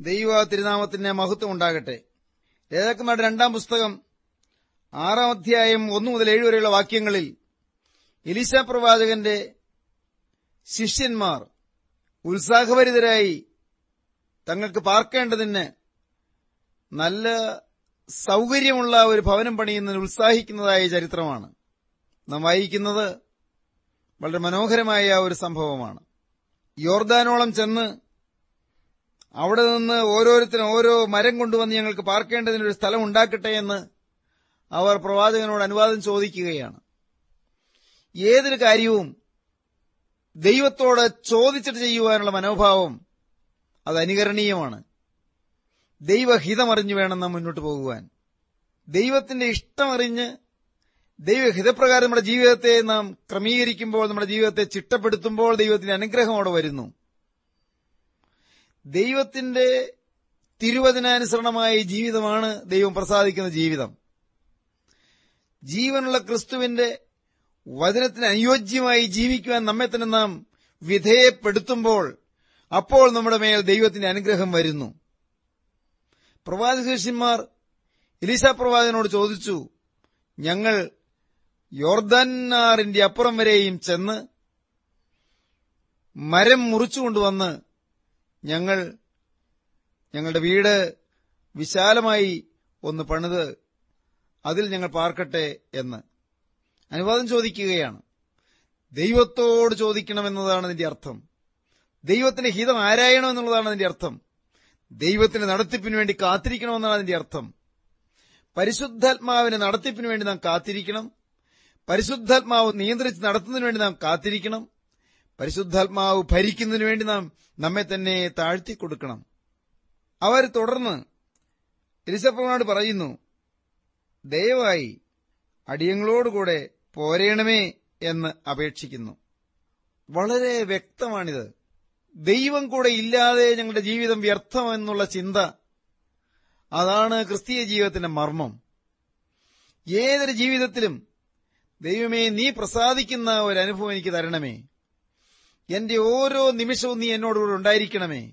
ദൈവ തിരുനാമത്തിന് മഹത്വം ഉണ്ടാകട്ടെ. രാജാക്കന്മാരുടെ രണ്ടാം പുസ്തകം ആറാം അധ്യായം ഒന്നു മുതൽ ഏഴ് വരെയുള്ള വാക്യങ്ങളിൽ എലിശ പ്രവാചകന്റെ ശിഷ്യന്മാർ ഉത്സാഹഭരിതരായി തങ്ങൾക്ക് പാർക്കേണ്ടതിന് നല്ല സൗകര്യമുള്ള ഒരു ഭവനം പണിയുന്നതിന് ഉത്സാഹിക്കുന്നതായ ചരിത്രമാണ്. നാം വായിക്കുന്നത് വളരെ മനോഹരമായ ഒരു സംഭവമാണ്. യോർദാനോളം ചെന്ന് അവിടെ നിന്ന് ഓരോരുത്തരും ഓരോ മരം കൊണ്ടുവന്ന് ഞങ്ങൾക്ക് പാർക്കേണ്ടതിന് ഒരു സ്ഥലം ഉണ്ടാക്കട്ടെ എന്ന് അവർ പ്രവാചകനോട് അനുവാദം ചോദിക്കുകയാണ്. ഏതൊരു കാര്യവും ദൈവത്തോട് ചോദിച്ചിട്ട് ചെയ്യുവാനുള്ള മനോഭാവം അത് അനുകരണീയമാണ്. ദൈവഹിതമറിഞ്ഞു വേണം നാം മുന്നോട്ട് പോകുവാൻ. ദൈവത്തിന്റെ ഇഷ്ടമറിഞ്ഞ് ദൈവഹിതപ്രകാരം നമ്മുടെ ജീവിതത്തെ നാം ക്രമീകരിക്കുമ്പോൾ നമ്മുടെ ജീവിതത്തെ ചിട്ടപ്പെടുത്തുമ്പോൾ ദൈവത്തിന്റെ അനുഗ്രഹം അവിടെ വരുന്നു. ദൈവത്തിന്റെ തിരുവചനാനുസരണമായ ജീവിതമാണ് ദൈവം പ്രസാദിക്കുന്ന ജീവിതം. ജീവനുള്ള ക്രിസ്തുവിന്റെ വചനത്തിന് അനുയോജ്യമായി ജീവിക്കുവാൻ നമ്മെ തന്നെ നാം വിധേയപ്പെടുത്തുമ്പോൾ അപ്പോൾ നമ്മുടെ മേൽ ദൈവത്തിന്റെ അനുഗ്രഹം വരുന്നു. പ്രവാചകശിഷ്യന്മാർ എലിസ പ്രവാചകനോട് ചോദിച്ചു ഞങ്ങൾ യോർദാനാറിന്റെ അപ്പുറം വരെയും ചെന്ന് മരം മുറിച്ചുകൊണ്ടുവന്ന് ഞങ്ങൾ ഞങ്ങളുടെ വീട് വിശാലമായി ഒന്ന് പണിത് അതിൽ ഞങ്ങൾ പാർക്കട്ടെ എന്ന് അനുവാദം ചോദിക്കുകയാണ്. ദൈവത്തോട് ചോദിക്കണമെന്നതാണ് അതിന്റെ അർത്ഥം. ദൈവത്തിന്റെ ഹിതം ആരായണം എന്നുള്ളതാണ് അതിന്റെ അർത്ഥം. ദൈവത്തിന്റെ നടത്തിപ്പിന് വേണ്ടി കാത്തിരിക്കണമെന്നാണ് അതിന്റെ അർത്ഥം. പരിശുദ്ധാത്മാവിന്റെ നടത്തിപ്പിന് വേണ്ടി നാം കാത്തിരിക്കണം. പരിശുദ്ധാത്മാവ് നിയന്ത്രിച്ച് നടത്തുന്നതിന് വേണ്ടി നാം കാത്തിരിക്കണം. പരിശുദ്ധാത്മാവ് ഭരിക്കുന്നതിനു വേണ്ടി നാം നമ്മെ തന്നെ താഴ്ത്തി കൊടുക്കണം. അവർ തുടർന്ന് എലിസഫറിനോട് പറയുന്നു ദയവായി അടിയങ്ങളോടുകൂടെ പോരേണമേ എന്ന് അപേക്ഷിക്കുന്നു. വളരെ വ്യക്തമാണിത്. ദൈവം കൂടെ ഇല്ലാതെ ഞങ്ങളുടെ ജീവിതം വ്യർത്ഥമെന്നുള്ള ചിന്ത അതാണ് ക്രിസ്തീയ ജീവിതത്തിന്റെ മർമ്മം. ഏതൊരു ജീവിതത്തിലും ദൈവമേ നീ പ്രസാദിക്കുന്ന ഒരനുഭവം എനിക്ക് തരണമേ. എന്റെ ഓരോ നിമിഷവും നീ എന്നോടുകൂടെ ഉണ്ടായിരിക്കണമേ.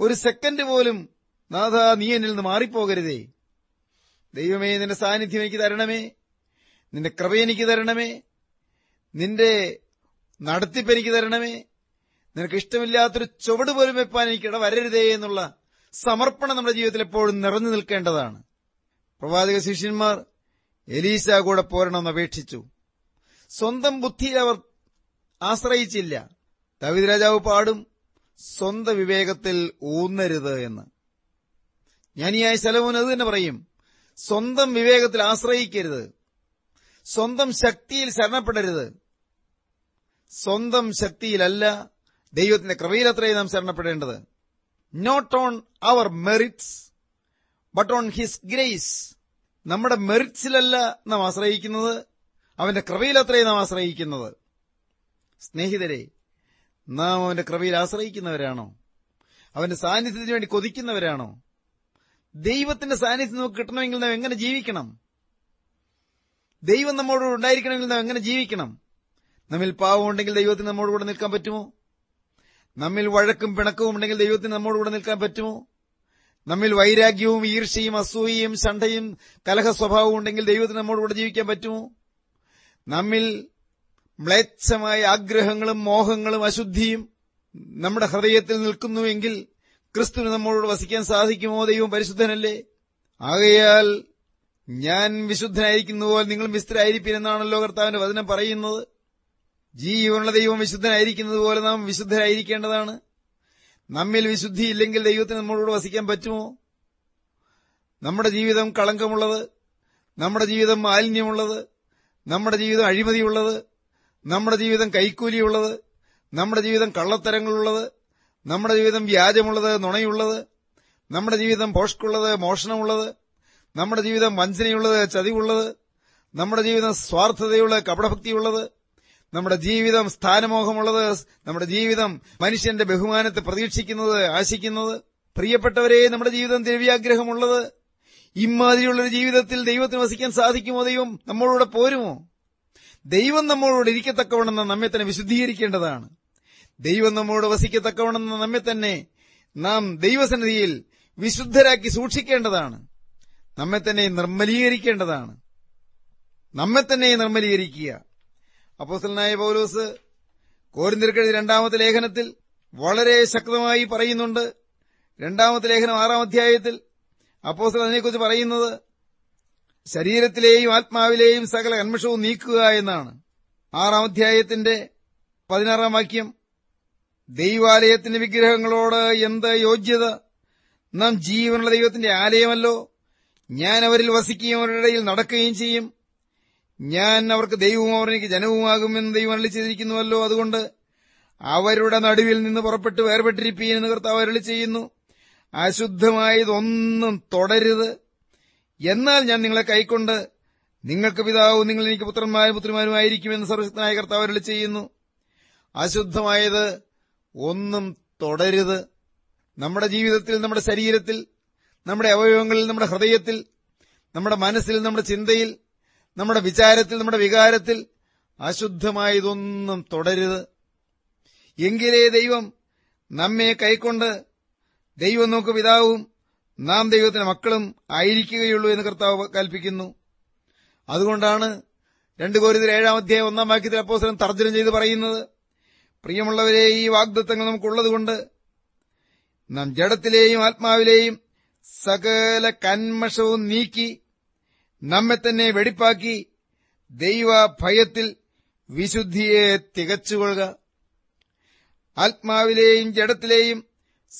ഒരു സെക്കൻഡ് പോലും നാഥ നീ എന്നിൽ നിന്ന് മാറിപ്പോകരുതേ. ദൈവമേ നിന്റെ സാന്നിധ്യം എനിക്ക് തരണമേ. നിന്റെ കൃപ എനിക്ക് തരണമേ. നിന്റെ നടത്തിപ്പ് എനിക്ക് തരണമേ. നിനക്ക് ഇഷ്ടമില്ലാത്തൊരു ചുവട് പോലും വെപ്പാൻ എനിക്ക് ഇടവരരുതേ എന്നുള്ള സമർപ്പണം നമ്മുടെ ജീവിതത്തിൽ എപ്പോഴും നിറഞ്ഞു നിൽക്കേണ്ടതാണ്. പ്രവാചക ശിഷ്യന്മാർ എലീസ കൂടെ പോരണമെന്ന് അപേക്ഷിച്ചു. സ്വന്തം ബുദ്ധി അവർ ആശ്രയിച്ചില്ല. ദാവിദ് രാജാവ് പാടും സ്വന്ത വിവേകത്തിൽ ഊന്നരുത് എന്ന്. ജ്ഞാനിയായ ശലവൻ അത് തന്നെ പറയും സ്വന്തം വിവേകത്തിൽ ആശ്രയിക്കരുത് സ്വന്തം ശക്തിയിൽ ശരണപ്പെടരുത്. സ്വന്തം ശക്തിയിലല്ല ദൈവത്തിന്റെ കൃപയിലത്രേ നാം ശരണപ്പെടേണ്ടത്. Not on their merits but on his grace നമ്മുടെ മെറിറ്റ്സിലല്ല നാം ആശ്രയിക്കുന്നത് അവന്റെ കൃപയിലത്രേ നാം ആശ്രയിക്കുന്നത്. സ്നേഹിതരെ നാം അവന്റെ കൃപയിൽ ആശ്രയിക്കുന്നവരാണോ? അവന്റെ സാന്നിധ്യത്തിന് വേണ്ടി കൊതിക്കുന്നവരാണോ? ദൈവത്തിന്റെ സാന്നിധ്യം നമുക്ക് കിട്ടണമെങ്കിൽ നാം എങ്ങനെ ജീവിക്കണം? ദൈവം നമ്മോട് ഉണ്ടായിരിക്കണമെങ്കിൽ നാം എങ്ങനെ ജീവിക്കണം? നമ്മിൽ പാവമുണ്ടെങ്കിൽ ദൈവത്തിന് നമ്മോട് കൂടെ നിൽക്കാൻ പറ്റുമോ? നമ്മിൽ വഴക്കും പിണക്കവും ഉണ്ടെങ്കിൽ ദൈവത്തിന് നമ്മോട് കൂടെ നിൽക്കാൻ പറ്റുമോ? നമ്മിൽ വൈരാഗ്യവും ഈർഷ്യയും അസൂയയും ശണ്ഠയും കലഹ സ്വഭാവവും ഉണ്ടെങ്കിൽ ദൈവത്തിന് നമ്മോട് കൂടെ ജീവിക്കാൻ പറ്റുമോ? നമ്മിൽ മ്ലേച്ഛമായ ആഗ്രഹങ്ങളും മോഹങ്ങളും അശുദ്ധിയും നമ്മുടെ ഹൃദയത്തിൽ നിൽക്കുന്നുവെങ്കിൽ ക്രിസ്തുവിന് നമ്മളോട് വസിക്കാൻ സാധിക്കുമോ? ദൈവം പരിശുദ്ധനല്ലേ? ആകയാൽ ഞാൻ വിശുദ്ധനായിരിക്കുന്നു നിങ്ങൾ മിസ്തരായിരിപ്പിനെന്നാണല്ലോ കർത്താവിന്റെ വചനം പറയുന്നത്. ജീവനുള്ള ദൈവം വിശുദ്ധനായിരിക്കുന്നത് പോലെ നാം വിശുദ്ധരായിരിക്കേണ്ടതാണ്. നമ്മിൽ വിശുദ്ധിയില്ലെങ്കിൽ ദൈവത്തിന് നമ്മളോട് വസിക്കാൻ പറ്റുമോ? നമ്മുടെ ജീവിതം കളങ്കമുള്ളത് നമ്മുടെ ജീവിതം മാലിന്യമുള്ളത് നമ്മുടെ ജീവിതം അഴിമതിയുള്ളത് നമ്മുടെ ജീവിതം കൈക്കൂലിയുള്ളത് നമ്മുടെ ജീവിതം കള്ളത്തരങ്ങളുള്ളത് നമ്മുടെ ജീവിതം വ്യാജമുള്ളത് നുണയുള്ളത് നമ്മുടെ ജീവിതം പോഷ്കുള്ളത് മോഷണമുള്ളത് നമ്മുടെ ജീവിതം വഞ്ചനയുള്ളത് ചതിവുള്ളത് നമ്മുടെ ജീവിതം സ്വാർത്ഥതയുള്ള കപടഭക്തിയുള്ളത് നമ്മുടെ ജീവിതം സ്ഥാനമോഹമുള്ളത് നമ്മുടെ ജീവിതം മനുഷ്യന്റെ ബഹുമാനത്തെ പ്രതീക്ഷിക്കുന്നത് ആശിക്കുന്നത് പ്രിയപ്പെട്ടവരെ നമ്മുടെ ജീവിതം ദ്രവ്യാഗ്രഹമുള്ളത് ഇമാതിരിയുള്ളൊരു ജീവിതത്തിൽ ദൈവത്തിന് വസിക്കാൻ സാധിക്കുമോ ദൈവം? നമ്മളോട് പോരുമോ? ദൈവം നമ്മളോട് ഇരിക്കത്തക്കവണ്ണം നമ്മെ തന്നെ വിശുദ്ധീകരിക്കേണ്ടതാണ്. ദൈവം നമ്മോട് വസിക്കത്തക്കവണ്ണം നമ്മെ തന്നെ നാം ദൈവസന്നിധിയിൽ വിശുദ്ധരാക്കി സൂക്ഷിക്കേണ്ടതാണ്. നമ്മെ തന്നെ നിർമ്മലീകരിക്കേണ്ടതാണ്. നമ്മെ തന്നെ നിർമ്മലീകരിക്കുക. അപ്പോസലനായ പൗലോസ് കോരിന്തിരക്കഴി രണ്ടാമത്തെ ലേഖനത്തിൽ വളരെ ശക്തമായി പറയുന്നുണ്ട്. രണ്ടാമത്തെ ലേഖനം ആറാം അധ്യായത്തിൽ അപ്പോസൽ അതിനെക്കുറിച്ച് പറയുന്നത് ശരീരത്തിലെയും ആത്മാവിലെയും സകല കന്മഷവും നീക്കുക എന്നാണ്. ആറാം അധ്യായത്തിന്റെ പതിനാറാം വാക്യം. ദൈവാലയത്തിന്റെ വിഗ്രഹങ്ങളോട് എന്ത് യോജ്യത? നാം ജീവനുള്ള ദൈവത്തിന്റെ ആലയമല്ലോ. ഞാൻ അവരിൽ വസിക്കുകയും അവരുടെ ഇടയിൽ നടക്കുകയും ചെയ്യും. ഞാൻ അവർക്ക് ദൈവവും അവർ എനിക്ക് ജനവുമാകുമെന്ന് ദൈവം അരളി ചെയ്തിരിക്കുന്നുവല്ലോ. അതുകൊണ്ട് അവരുടെ നടുവിൽ നിന്ന് പുറപ്പെട്ട് വേർപെട്ടിരിപ്പീൻ എന്ന് കർത്താവ് അരളി ചെയ്യുന്നു. അശുദ്ധമായതൊന്നും തുടരുത്. എന്നാൽ ഞാൻ നിങ്ങളെ കൈക്കൊണ്ട് നിങ്ങൾക്ക് പിതാവും നിങ്ങൾ എനിക്ക് പുത്രന്മാരും പുത്രിമാരുമായിരിക്കുമെന്ന് സർവശക്തനായ കർത്താവ് അരളി ചെയ്യുന്നു. അശുദ്ധമായത് ഒന്നും തുടരുത്. നമ്മുടെ ജീവിതത്തിൽ നമ്മുടെ ശരീരത്തിൽ നമ്മുടെ അവയവങ്ങളിൽ നമ്മുടെ ഹൃദയത്തിൽ നമ്മുടെ മനസ്സിൽ നമ്മുടെ ചിന്തയിൽ നമ്മുടെ വിചാരത്തിൽ നമ്മുടെ വികാരത്തിൽ അശുദ്ധമായതൊന്നും തുടരുത്. എങ്കിലേ ദൈവം നമ്മെ കൈക്കൊണ്ട് ദൈവം നമുക്ക് പിതാവും നാം ദൈവത്തിന്റെ മക്കളും ആയിരിക്കുകയുള്ളൂ എന്ന് കർത്താവ് കൽപ്പിക്കുന്നു. അതുകൊണ്ടാണ് രണ്ടു കോരിതിൽ ഏഴാം അധ്യായം ഒന്നാം വാക്യത്തിൽ അപ്പോസരം തർജനം ചെയ്ത് പറയുന്നത്. പ്രിയമുള്ളവരെ ഈ വാഗ്ദത്തങ്ങൾ നമുക്കുള്ളതുകൊണ്ട് നാം ജഡത്തിലെയും ആത്മാവിലെയും സകല കന്മഷവും നീക്കി നമ്മെ തന്നെ വെടിപ്പാക്കി ദൈവ ഭയത്തിൽ വിശുദ്ധിയെ തികച്ചുകൊള്ളുക. ആത്മാവിലെയും ജഡത്തിലെയും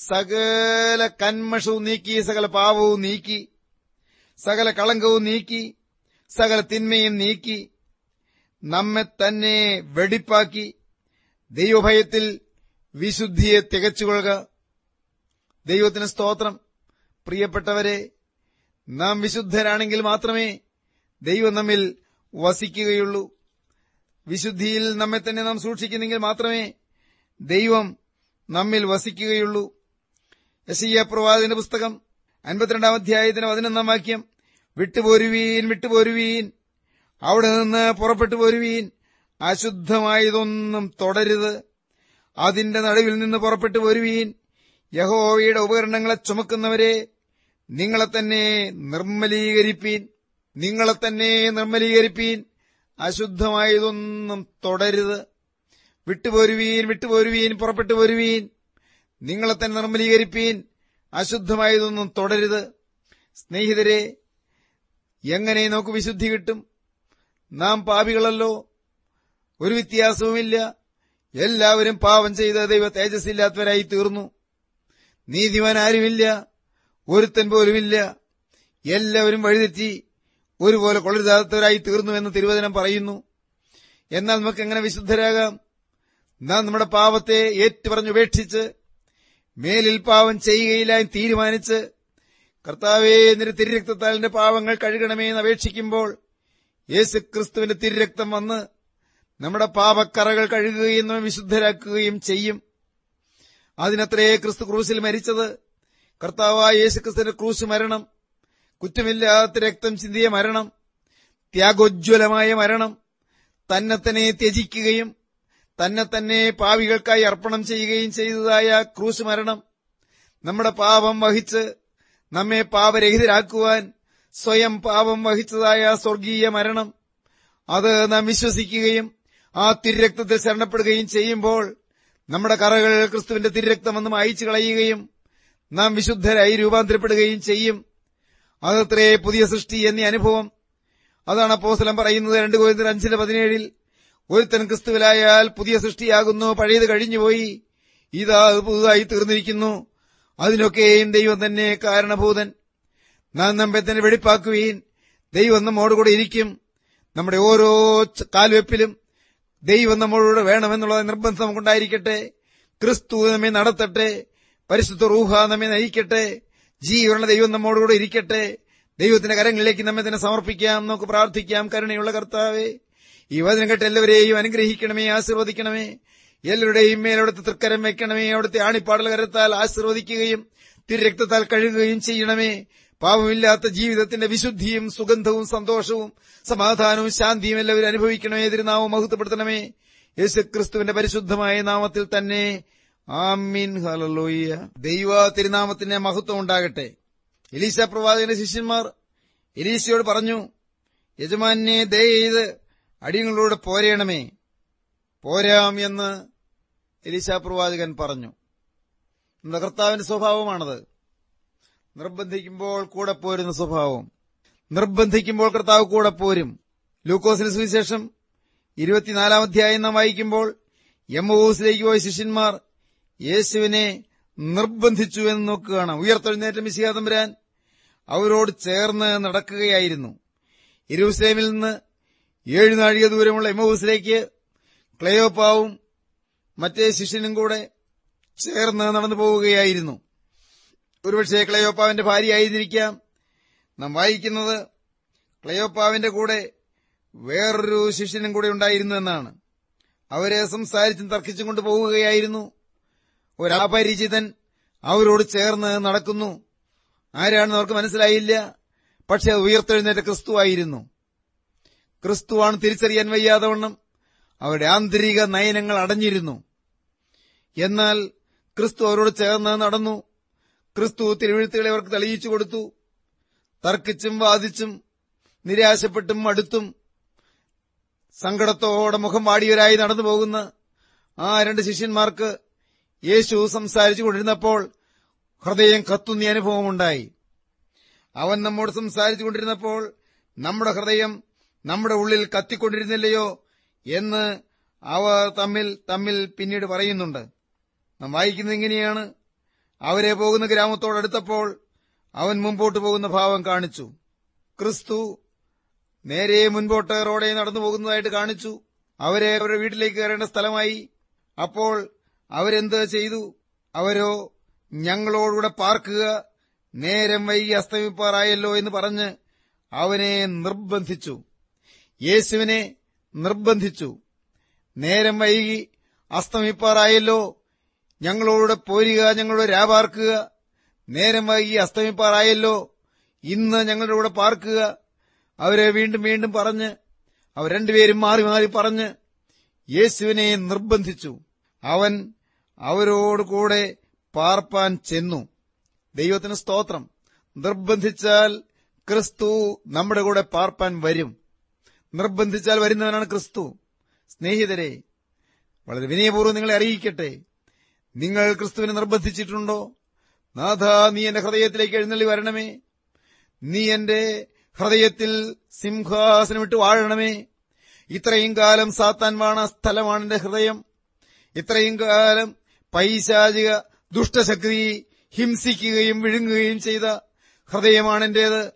സകല കന്മഷവും നീക്കി സകല പാവവും നീക്കി സകല കളങ്കവും നീക്കി സകല തിന്മയും നീക്കി നമ്മെ തന്നെ വെടിപ്പാക്കി ദൈവഭയത്തിൽ വിശുദ്ധിയെ തികച്ചുകൊള്ളുക. ദൈവത്തിന് സ്തോത്രം. പ്രിയപ്പെട്ടവരെ നാം വിശുദ്ധരാണെങ്കിൽ മാത്രമേ ദൈവം നമ്മിൽ വസിക്കുകയുള്ളൂ. വിശുദ്ധിയിൽ നമ്മെ തന്നെ നാം സൂക്ഷിക്കുന്നെങ്കിൽ മാത്രമേ ദൈവം നമ്മിൽ വസിക്കുകയുള്ളൂ. യശയ്യ പ്രവാചകന്റെ പുസ്തകം അൻപത്തിരണ്ടാം അധ്യായത്തിന് പതിനൊന്നാം വാക്യം. വിട്ടുപോരുവീൻ വിട്ടുപോരുവീൻ. അവിടെ നിന്ന് പുറപ്പെട്ടു പോരുവീൻ. അശുദ്ധമായതൊന്നും തുടരുത്. അതിന്റെ നടുവിൽ നിന്ന് പുറപ്പെട്ടു പോരുവീൻ. യഹോവയുടെ ഉപകരണങ്ങളെ ചുമക്കുന്നവരെ നിങ്ങളെ തന്നെ നിർമ്മലീകരിപ്പീൻ. നിങ്ങളെ തന്നെ നിർമ്മലീകരിപ്പീൻ. അശുദ്ധമായതൊന്നും തുടരുത്. വിട്ടുപോരുവീൻ വിട്ടുപോരുവീൻ പുറപ്പെട്ടു പോരുവീൻ. നിങ്ങളെ തന്നെ നിർമ്മലീകരിപ്പീൻ. അശുദ്ധമായതൊന്നും തുടരുത് സ്നേഹിതരെ എങ്ങനെ നമുക്ക് വിശുദ്ധി കിട്ടും? നാം പാപികളല്ലോ. ഒരു വ്യത്യാസവുമില്ല. എല്ലാവരും പാപം ചെയ്ത ദൈവ തേജസ്സില്ലാത്തവരായി തീർന്നു നീതിമാൻ ആരുമില്ല. ഒരുത്തൻ പോലുമില്ല. എല്ലാവരും വഴിതെറ്റി ഒരുപോലെ കൊള്ളരുതാത്തവരായി തീർന്നുവെന്ന് തിരുവചനം പറയുന്നു. എന്നാൽ നമുക്ക് എങ്ങനെ വിശുദ്ധരാകാം? നാം നമ്മുടെ പാപത്തെ ഏറ്റുപറഞ്ഞുപേക്ഷിച്ച് മേലിൽ പാവം ചെയ്യുകയില്ല എന്ന് തീരുമാനിച്ച് കർത്താവേ നിന്റെ തിരുരക്തത്താൽ എന്റെ പാവങ്ങൾ കഴുകണമേ എന്ന് അപേക്ഷിക്കുമ്പോൾ യേശു ക്രിസ്തുവിന്റെ തിരുരക്തം വന്ന് നമ്മുടെ പാപക്കറകൾ കഴുകുകയും വിശുദ്ധരാക്കുകയും ചെയ്യും. അതിനത്രേ ക്രിസ്തു ക്രൂസിൽ മരിച്ചത്. കർത്താവായ യേശു ക്രിസ്തുവിന്റെ ക്രൂശ് മരണം കുറ്റമില്ലാത്ത രക്തം ചിന്തിയ മരണം ത്യാഗോജ്വലമായ മരണം തന്നെ തന്നെ ത്യജിക്കുകയും തന്നെ തന്നെ പാവികൾക്കായി അർപ്പണം ചെയ്യുകയും ചെയ്തതായ ക്രൂസ് മരണം നമ്മുടെ പാപം വഹിച്ച് നമ്മെ പാപരഹിതരാക്കുവാൻ സ്വയം പാപം വഹിച്ചതായ സ്വർഗീയ മരണം. അത് നാം വിശ്വസിക്കുകയും ആ തിരുരക്തത്തിൽ ശരണപ്പെടുകയും ചെയ്യുമ്പോൾ നമ്മുടെ കറകൾ ക്രിസ്തുവിന്റെ തിരുരക്തമെന്ന് അയച്ചു കളയുകയും നാം വിശുദ്ധരായി രൂപാന്തരപ്പെടുകയും ചെയ്യും. അതത്രേ പുതിയ സൃഷ്ടി എന്നീ അനുഭവം. അതാണ് അപ്പോസലം പറയുന്നത് രണ്ട് കോരിന്തർ അഞ്ചിന് പതിനേഴിൽ. ഒരുത്തൻ ക്രിസ്തുവിലായാൽ പുതിയ സൃഷ്ടിയാകുന്നു പഴയത് കഴിഞ്ഞുപോയി. ഇതാ പുതുതായി തീർന്നിരിക്കുന്നു. അതിനൊക്കെയും ദൈവം തന്നെ കാരണഭൂതൻ? നാം നമ്മെ തന്നെ വെടിപ്പാക്കുകയും ദൈവം നമ്മോടുകൂടെ ഇരിക്കും. നമ്മുടെ ഓരോ കാൽവെപ്പിലും ദൈവം നമ്മളോട് വേണമെന്നുള്ള നിർബന്ധം നമുക്കുണ്ടായിരിക്കട്ടെ ക്രിസ്തു നമ്മെ നടത്തട്ടെ. പരിശുദ്ധ റൂഹ നമ്മെ നയിക്കട്ടെ. ജീവനുള്ള ദൈവം നമ്മോടുകൂടെ ഇരിക്കട്ടെ. ദൈവത്തിന്റെ കരങ്ങളിലേക്ക് നമ്മെ തന്നെ സമർപ്പിക്കാം. നമുക്ക് പ്രാർത്ഥിക്കാം. കരുണയുള്ള കർത്താവേ ഈ വചനം കേട്ട് എല്ലാവരെയും അനുഗ്രഹിക്കണമേ ആശീർവദിക്കണമേ. എല്ലാവരുടെയും മേൽ അവിടുത്തെ തൃക്കരം വയ്ക്കണമേ അവിടുത്തെ ആണിപ്പാടൽ കരത്താൽ ആശീർവദിക്കുകയും തിരുരക്തത്താൽ കഴുകുകയും ചെയ്യണമേ. പാപമില്ലാത്ത ജീവിതത്തിന്റെ വിശുദ്ധിയും സുഗന്ധവും സന്തോഷവും സമാധാനവും ശാന്തിയും എല്ലാവരും അനുഭവിക്കണമേ തിരുനാമം മഹത്വപ്പെടുത്തണമേ. യേശുക്രിസ്തുവിന്റെ പരിശുദ്ധമായ നാമത്തിൽ തന്നെ. ആമീൻ ദൈവ തിരുനാമത്തിന്റെ മഹത്വം ഉണ്ടാകട്ടെ. എലീശ പ്രവാചകന്റെ ശിഷ്യന്മാർ എലീശയോട് പറഞ്ഞു യജമാനെ ദയ ചെയ്ത് അടിയങ്ങളോട് പോരേണമേ പോരാം എന്ന് എലിശാ പ്രവാചകൻ പറഞ്ഞു. നമ്മുടെ കർത്താവിന്റെ സ്വഭാവമാണത്. നിർബന്ധിക്കുമ്പോൾ കൂടെ പോരുന്ന സ്വഭാവം. നിർബന്ധിക്കുമ്പോൾ കർത്താവ് കൂടെ പോരും. ലൂക്കോസിന് സുവിശേഷം ഇരുപത്തിനാലാം അധ്യായം നാം വായിക്കുമ്പോൾ യമൂസിലേക്ക് പോയ ശിഷ്യന്മാർ യേശുവിനെ നിർബന്ധിച്ചു എന്ന് നോക്കുകയാണ്. ഉയർത്തെഴുന്നേറ്റ മിശിയാതമ്പുരാൻ അവരോട് ചേർന്ന് നടക്കുകയായിരുന്നു. ഇരുസലേമിൽ നിന്ന് ഏഴ് നാഴിക ദൂരമുള്ള എമൂസിലേക്ക് ക്ലയോപ്പാവും മറ്റേ ശിഷ്യനും കൂടെ ചേർന്ന് നടന്നു പോവുകയായിരുന്നു. ഒരുപക്ഷെ ക്ലയോപ്പാവിന്റെ ഭാര്യയായിരിക്കാം. നാം വായിക്കുന്നത് ക്ലയോപ്പാവിന്റെ കൂടെ വേറൊരു ശിഷ്യനും കൂടെ ഉണ്ടായിരുന്നു എന്നാണ്. അവരെ സംസാരിച്ചും തർക്കിച്ചും കൊണ്ട് പോവുകയായിരുന്നു. ഒരാപരിചിതൻ അവരോട് ചേർന്ന് നടക്കുന്നു. ആരാണെന്ന് അവർക്ക് മനസ്സിലായില്ല. പക്ഷെ അത് ഉയർത്തെഴുന്നേറ്റ ക്രിസ്തുവായിരുന്നു ക്രിസ്തുവാണ് തിരിച്ചറിയാൻ വയ്യാതെ വണ്ണം. അവരുടെ ആന്തരിക നയനങ്ങൾ അടഞ്ഞിരുന്നു. എന്നാൽ ക്രിസ്തു അവരോട് ചേർന്ന് നടന്നു. ക്രിസ്തു തിരുവഴുത്തുകളെ അവർക്ക് തെളിയിച്ചു കൊടുത്തു. തർക്കിച്ചും വാദിച്ചും നിരാശപ്പെട്ടും അടുത്തും സങ്കടത്തോടെ മുഖം വാടിയവരായി നടന്നു പോകുന്ന ആ രണ്ട് ശിഷ്യന്മാർക്ക് യേശു സംസാരിച്ചു കൊണ്ടിരുന്നപ്പോൾ ഹൃദയം കത്തുന്ന അനുഭവമുണ്ടായി. അവൻ നമ്മോട് സംസാരിച്ചു കൊണ്ടിരുന്നപ്പോൾ നമ്മുടെ ഹൃദയം നമ്മുടെ ഉള്ളിൽ കത്തിക്കൊണ്ടിരുന്നില്ലയോ എന്ന് അവർ തമ്മിൽ തമ്മിൽ പിന്നീട് പറയുന്നുണ്ട്. നാം വായിക്കുന്നത് ഇങ്ങനെയാണ്. അവരെ പോകുന്ന ഗ്രാമത്തോടടുത്തപ്പോൾ അവൻ മുമ്പോട്ട് പോകുന്ന ഭാവം കാണിച്ചു. ക്രിസ്തു നേരെ മുൻപോട്ട് റോഡെ നടന്നു പോകുന്നതായിട്ട് കാണിച്ചു. അവരെ അവരുടെ വീട്ടിലേക്ക് കയറേണ്ട സ്ഥലമായി. അപ്പോൾ അവരെന്ത് ചെയ്തു? അവരോ ഞങ്ങളോടുകൂടെ പാർക്കുക. നേരം വൈകി അസ്തമിപ്പാറായല്ലോ എന്ന് പറഞ്ഞ് അവനെ നിർബന്ധിച്ചു. യേശുവിനെ നിർബന്ധിച്ചു. നേരം വൈകി അസ്തമിപ്പാറായല്ലോ. ഞങ്ങളോട് പോരുക ഞങ്ങളോട് രാപാർക്കുക. നേരം വൈകി അസ്തമിപ്പാറായല്ലോ. ഇന്ന് ഞങ്ങളുടെ കൂടെ പാർക്കുക. അവരെ വീണ്ടും വീണ്ടും പറഞ്ഞ് അവർ രണ്ടുപേരും മാറി മാറി പറഞ്ഞ് യേശുവിനെ നിർബന്ധിച്ചു. അവൻ അവരോട് കൂടെ പാർപ്പാൻ ചെന്നു. ദൈവത്തിന് സ്തോത്രം. നിർബന്ധിച്ചാൽ ക്രിസ്തു നമ്മുടെ കൂടെ പാർപ്പാൻ വരും. നിർബന്ധിച്ചാൽ വരുന്നവനാണ് ക്രിസ്തു. സ്നേഹിതരെ വളരെ വിനയപൂർവം നിങ്ങളെ അറിയിക്കട്ടെ. നിങ്ങൾ ക്രിസ്തുവിനെ നിർബന്ധിച്ചിട്ടുണ്ടോ? നാഥ നീ എന്റെ ഹൃദയത്തിലേക്ക് എഴുന്നള്ളി വരണമേ. നീ എന്റെ ഹൃദയത്തിൽ സിംഹാസനം ഇട്ട് വാഴണമേ. ഇത്രയും കാലം സാത്താൻ വാണ സ്ഥലമാണ് എന്റെ ഹൃദയം. ഇത്രയും കാലം പൈശാചിക ദുഷ്ടശക്തി ഹിംസിക്കുകയും വിഴുങ്ങുകയും ചെയ്ത ഹൃദയമാണെന്റേത്